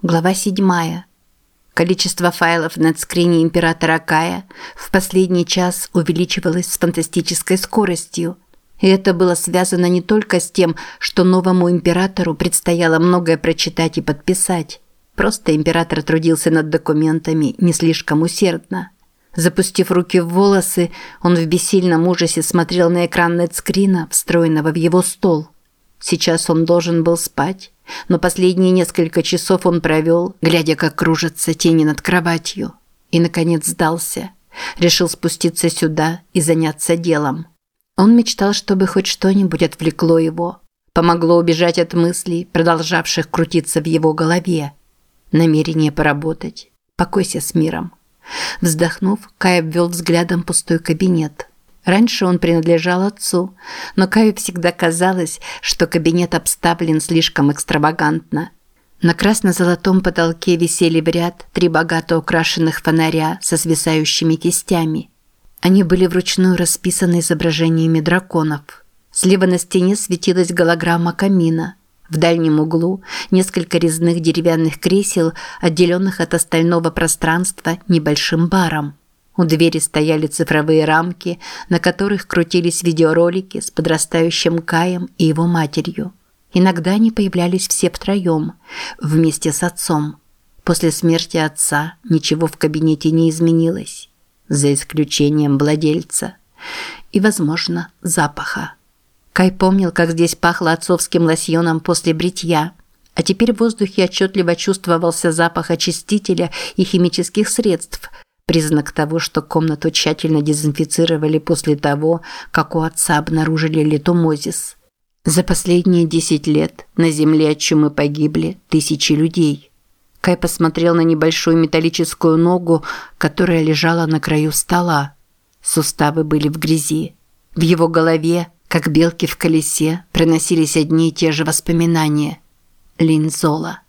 Глава 7. Количество файлов в нетскрине императора Кая в последний час увеличивалось с фантастической скоростью. И это было связано не только с тем, что новому императору предстояло многое прочитать и подписать. Просто император трудился над документами не слишком усердно. Запустив руки в волосы, он в бессильном ужасе смотрел на экран нетскрина, встроенного в его стол. Сейчас он должен был спать но последние несколько часов он провел, глядя, как кружатся тени над кроватью. И, наконец, сдался. Решил спуститься сюда и заняться делом. Он мечтал, чтобы хоть что-нибудь отвлекло его. Помогло убежать от мыслей, продолжавших крутиться в его голове. Намерение поработать. Покойся с миром. Вздохнув, Кай обвел взглядом пустой кабинет. Раньше он принадлежал отцу, но Каю всегда казалось, что кабинет обставлен слишком экстравагантно. На красно-золотом потолке висели в ряд три богато украшенных фонаря со свисающими кистями. Они были вручную расписаны изображениями драконов. Слева на стене светилась голограмма камина. В дальнем углу несколько резных деревянных кресел, отделенных от остального пространства небольшим баром. У двери стояли цифровые рамки, на которых крутились видеоролики с подрастающим Каем и его матерью. Иногда они появлялись все втроем, вместе с отцом. После смерти отца ничего в кабинете не изменилось, за исключением владельца и, возможно, запаха. Кай помнил, как здесь пахло отцовским лосьоном после бритья, а теперь в воздухе отчетливо чувствовался запах очистителя и химических средств – Признак того, что комнату тщательно дезинфицировали после того, как у отца обнаружили литомозис. За последние 10 лет на Земле от чумы погибли тысячи людей. Кай посмотрел на небольшую металлическую ногу, которая лежала на краю стола. Суставы были в грязи. В его голове, как белки в колесе, проносились одни и те же воспоминания. Линзола.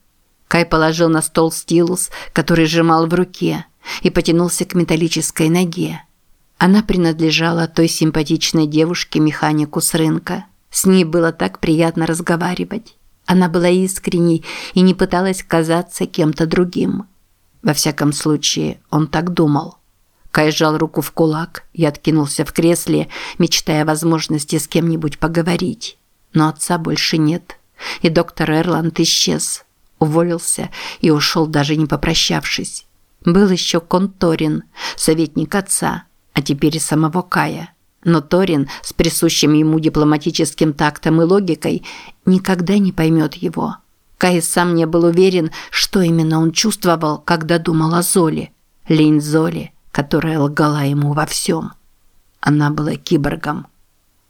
Кай положил на стол стилус, который сжимал в руке и потянулся к металлической ноге. Она принадлежала той симпатичной девушке-механику с рынка. С ней было так приятно разговаривать. Она была искренней и не пыталась казаться кем-то другим. Во всяком случае, он так думал. Кай сжал руку в кулак и откинулся в кресле, мечтая о возможности с кем-нибудь поговорить. Но отца больше нет, и доктор Эрланд исчез, уволился и ушел даже не попрощавшись. Был еще Кон Торин, советник отца, а теперь и самого Кая. Но Торин с присущим ему дипломатическим тактом и логикой никогда не поймет его. Кай сам не был уверен, что именно он чувствовал, когда думал о Золе. Лень Золе, которая лгала ему во всем. Она была киборгом.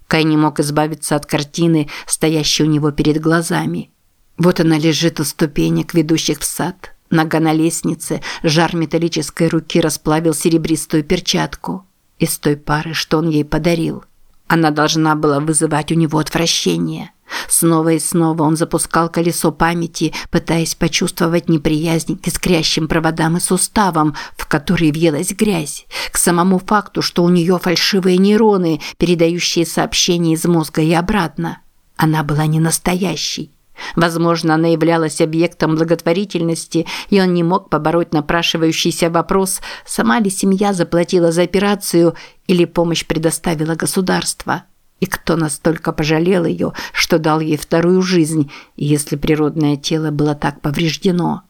Кай не мог избавиться от картины, стоящей у него перед глазами. Вот она лежит у ступенек, ведущих в сад. Нога на лестнице, жар металлической руки расплавил серебристую перчатку из той пары, что он ей подарил. Она должна была вызывать у него отвращение. Снова и снова он запускал колесо памяти, пытаясь почувствовать неприязнь к искрящим проводам и суставам, в которые въелась грязь, к самому факту, что у нее фальшивые нейроны, передающие сообщения из мозга и обратно. Она была не настоящей. Возможно, она являлась объектом благотворительности, и он не мог побороть напрашивающийся вопрос, сама ли семья заплатила за операцию или помощь предоставила государство. И кто настолько пожалел ее, что дал ей вторую жизнь, если природное тело было так повреждено.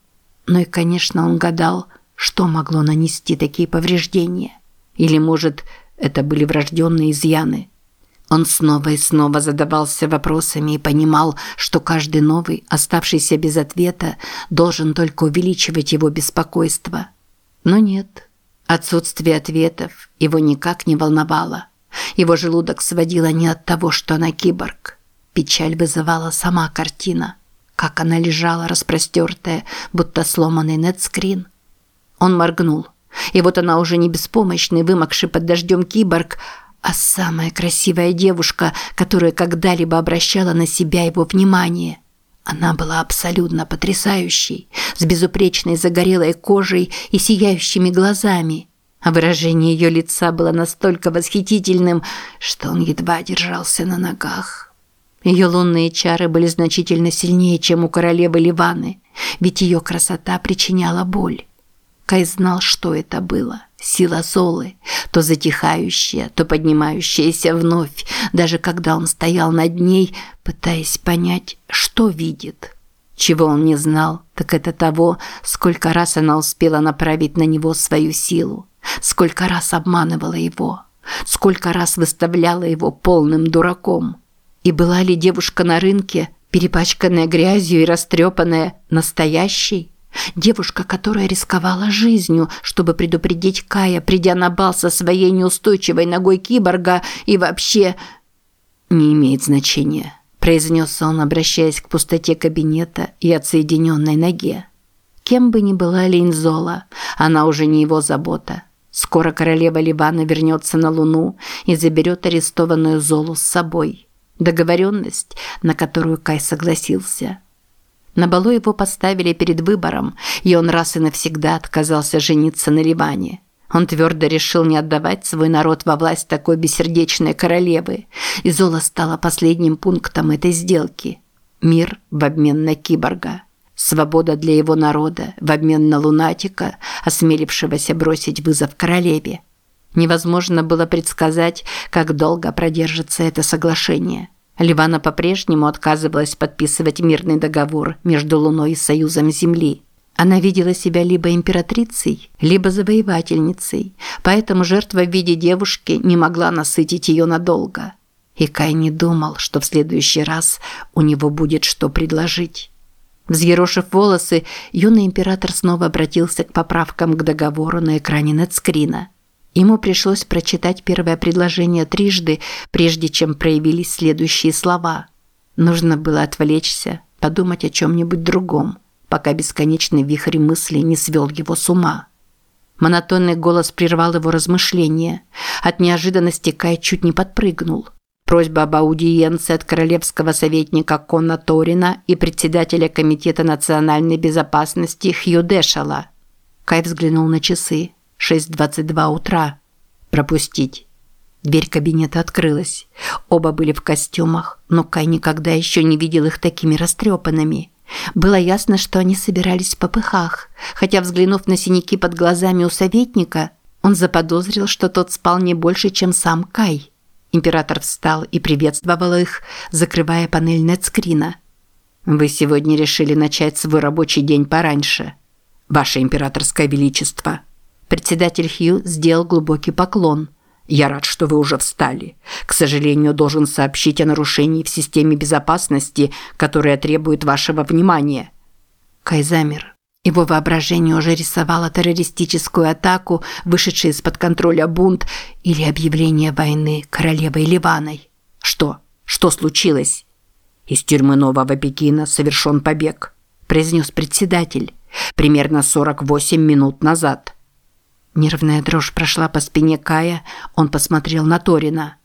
Ну и, конечно, он гадал, что могло нанести такие повреждения. Или, может, это были врожденные изъяны. Он снова и снова задавался вопросами и понимал, что каждый новый, оставшийся без ответа, должен только увеличивать его беспокойство. Но нет, отсутствие ответов его никак не волновало. Его желудок сводило не от того, что она киборг. Печаль вызывала сама картина, как она лежала распростертая, будто сломанный нетскрин. Он моргнул, и вот она уже не беспомощный, вымокший под дождем киборг, а самая красивая девушка, которая когда-либо обращала на себя его внимание. Она была абсолютно потрясающей, с безупречной загорелой кожей и сияющими глазами. А выражение ее лица было настолько восхитительным, что он едва держался на ногах. Ее лунные чары были значительно сильнее, чем у королевы Ливаны, ведь ее красота причиняла боль. Кай знал, что это было. Сила Золы, то затихающая, то поднимающаяся вновь, даже когда он стоял над ней, пытаясь понять, что видит. Чего он не знал, так это того, сколько раз она успела направить на него свою силу, сколько раз обманывала его, сколько раз выставляла его полным дураком. И была ли девушка на рынке, перепачканная грязью и растрепанная, настоящей? Девушка, которая рисковала жизнью, чтобы предупредить Кая, придя на бал со своей неустойчивой ногой киборга и вообще... «Не имеет значения», – произнес он, обращаясь к пустоте кабинета и отсоединенной ноге. Кем бы ни была Линзола, она уже не его забота. Скоро королева Ливана вернется на Луну и заберет арестованную Золу с собой. Договоренность, на которую Кай согласился – на балу его поставили перед выбором, и он раз и навсегда отказался жениться на Ливане. Он твердо решил не отдавать свой народ во власть такой бессердечной королевы, и Зола стала последним пунктом этой сделки. Мир в обмен на киборга. Свобода для его народа в обмен на лунатика, осмелившегося бросить вызов королеве. Невозможно было предсказать, как долго продержится это соглашение – Ливана по-прежнему отказывалась подписывать мирный договор между Луной и Союзом Земли. Она видела себя либо императрицей, либо завоевательницей, поэтому жертва в виде девушки не могла насытить ее надолго. И Кай не думал, что в следующий раз у него будет что предложить. Взъерошив волосы, юный император снова обратился к поправкам к договору на экране нетскрина – Ему пришлось прочитать первое предложение трижды, прежде чем проявились следующие слова. Нужно было отвлечься, подумать о чем-нибудь другом, пока бесконечный вихрь мыслей не свел его с ума. Монотонный голос прервал его размышления. От неожиданности Кай чуть не подпрыгнул. Просьба об аудиенции от королевского советника Конна Торина и председателя Комитета национальной безопасности Хью Дэшала. Кай взглянул на часы. 6.22 утра. Пропустить. Дверь кабинета открылась. Оба были в костюмах, но Кай никогда еще не видел их такими растрепанными. Было ясно, что они собирались в попыхах, хотя, взглянув на синяки под глазами у советника, он заподозрил, что тот спал не больше, чем сам Кай. Император встал и приветствовал их, закрывая панель нетскрина. «Вы сегодня решили начать свой рабочий день пораньше. Ваше императорское величество». Председатель Хью сделал глубокий поклон. «Я рад, что вы уже встали. К сожалению, должен сообщить о нарушении в системе безопасности, которое требует вашего внимания». Кай замер. Его воображение уже рисовало террористическую атаку, вышедший из-под контроля бунт или объявление войны королевой Ливаной. «Что? Что случилось?» «Из тюрьмы Нового Пекина совершен побег», – произнес председатель. «Примерно 48 минут назад». Нервная дрожь прошла по спине Кая, он посмотрел на Торина.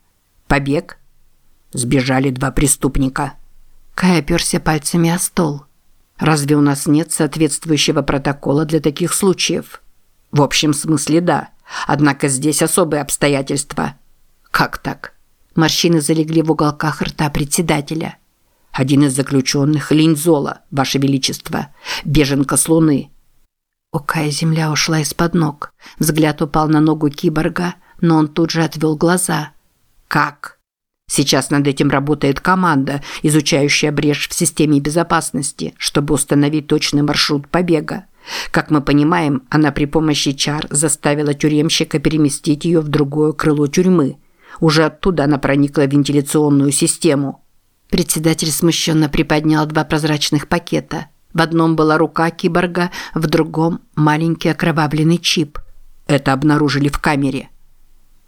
«Побег?» Сбежали два преступника. Кай оперся пальцами о стол. «Разве у нас нет соответствующего протокола для таких случаев?» «В общем смысле да. Однако здесь особые обстоятельства». «Как так?» Морщины залегли в уголках рта председателя. «Один из заключенных – Линьзола, Ваше Величество, беженка с Луны». У Кая земля ушла из-под ног. Взгляд упал на ногу киборга, но он тут же отвел глаза. «Как?» Сейчас над этим работает команда, изучающая брешь в системе безопасности, чтобы установить точный маршрут побега. Как мы понимаем, она при помощи чар заставила тюремщика переместить ее в другое крыло тюрьмы. Уже оттуда она проникла в вентиляционную систему. Председатель смущенно приподнял два прозрачных пакета – в одном была рука киборга, в другом – маленький окровавленный чип. Это обнаружили в камере.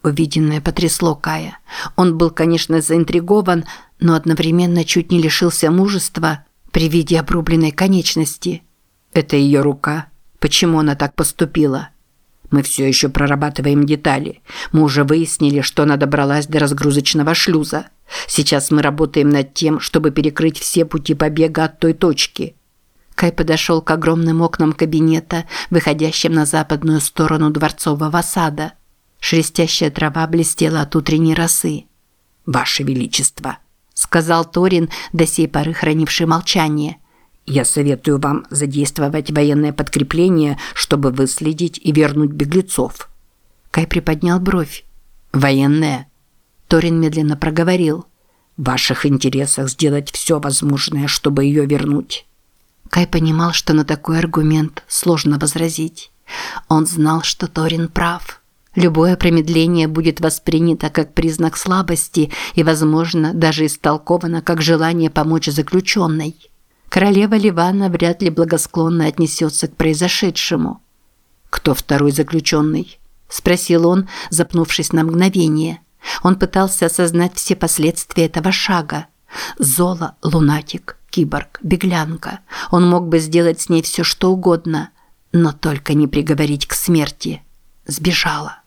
Увиденное потрясло Кая. Он был, конечно, заинтригован, но одновременно чуть не лишился мужества при виде обрубленной конечности. Это ее рука. Почему она так поступила? Мы все еще прорабатываем детали. Мы уже выяснили, что она добралась до разгрузочного шлюза. Сейчас мы работаем над тем, чтобы перекрыть все пути побега от той точки – Кай подошел к огромным окнам кабинета, выходящим на западную сторону дворцового сада. Шелестящая трава блестела от утренней росы. «Ваше Величество», – сказал Торин, до сей поры хранивший молчание. Я советую вам задействовать военное подкрепление, чтобы выследить и вернуть беглецов. Кай приподнял бровь. Военное? Торин медленно проговорил. В ваших интересах сделать все возможное, чтобы ее вернуть. Кай понимал, что на такой аргумент сложно возразить. Он знал, что Торин прав. Любое промедление будет воспринято как признак слабости и, возможно, даже истолковано как желание помочь заключенной. Королева Ливана вряд ли благосклонно отнесется к произошедшему. «Кто второй заключенный?» – спросил он, запнувшись на мгновение. Он пытался осознать все последствия этого шага. Зола, лунатик, киборг, беглянка. Он мог бы сделать с ней все, что угодно, но только не приговорить к смерти. Сбежала.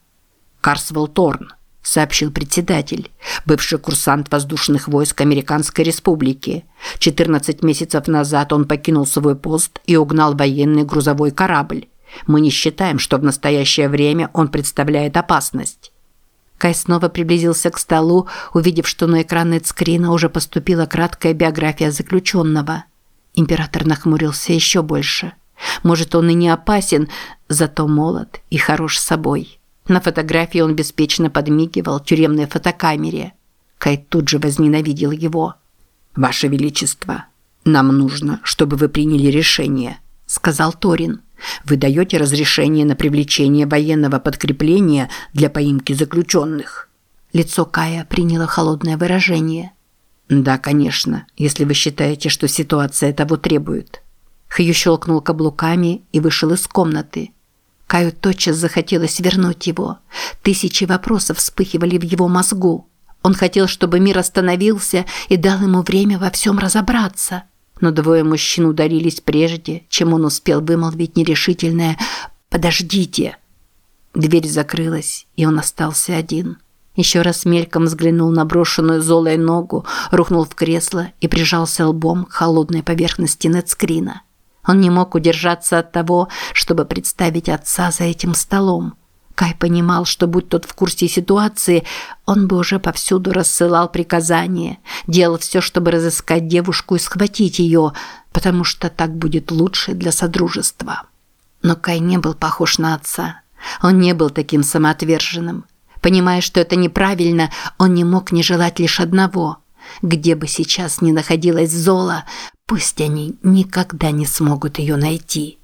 Карсвелл Торн – сообщил председатель, бывший курсант воздушных войск Американской Республики. 14 месяцев назад он покинул свой пост и угнал военный грузовой корабль. Мы не считаем, что в настоящее время он представляет опасность. Кай снова приблизился к столу, увидев, что на экран нетскрина уже поступила краткая биография заключенного. Император нахмурился еще больше. Может, он и не опасен, зато молод и хорош собой. На фотографии он беспечно подмигивал тюремной фотокамере. Кай тут же возненавидел его. «Ваше Величество, нам нужно, чтобы вы приняли решение», – сказал Торин. «Вы даете разрешение на привлечение военного подкрепления для поимки заключенных?» Лицо Кая приняло холодное выражение. «Да, конечно, если вы считаете, что ситуация того требует». Хью щелкнул каблуками и вышел из комнаты. Каю тотчас захотелось вернуть его. Тысячи вопросов вспыхивали в его мозгу. Он хотел, чтобы мир остановился и дал ему время во всем разобраться. Но двое мужчин ударились прежде, чем он успел вымолвить нерешительное «Подождите!». Дверь закрылась, и он остался один. Еще раз мельком взглянул на брошенную золой ногу, рухнул в кресло и прижался лбом к холодной поверхности нетскрина. Он не мог удержаться от того, чтобы представить отца за этим столом. Кай понимал, что будь тот в курсе ситуации, он бы уже повсюду рассылал приказания, делал все, чтобы разыскать девушку и схватить ее, потому что так будет лучше для содружества. Но Кай не был похож на отца. Он не был таким самоотверженным. Понимая, что это неправильно, он не мог не желать лишь одного. Где бы сейчас ни находилась Зола, Пусть они никогда не смогут ее найти.